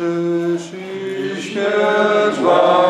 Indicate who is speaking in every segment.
Speaker 1: przyszli śmierć wam.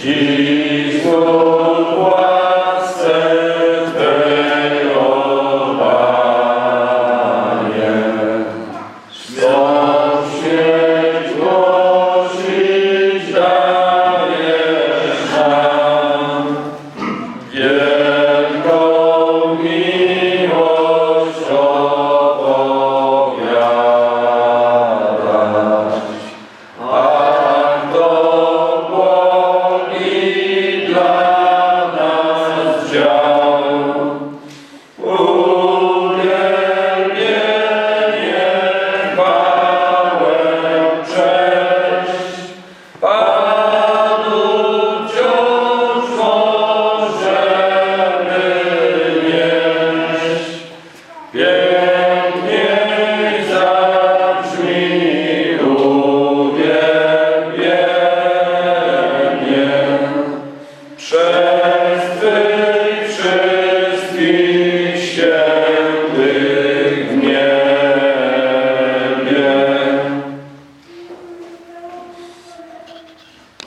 Speaker 1: Jesus Lord.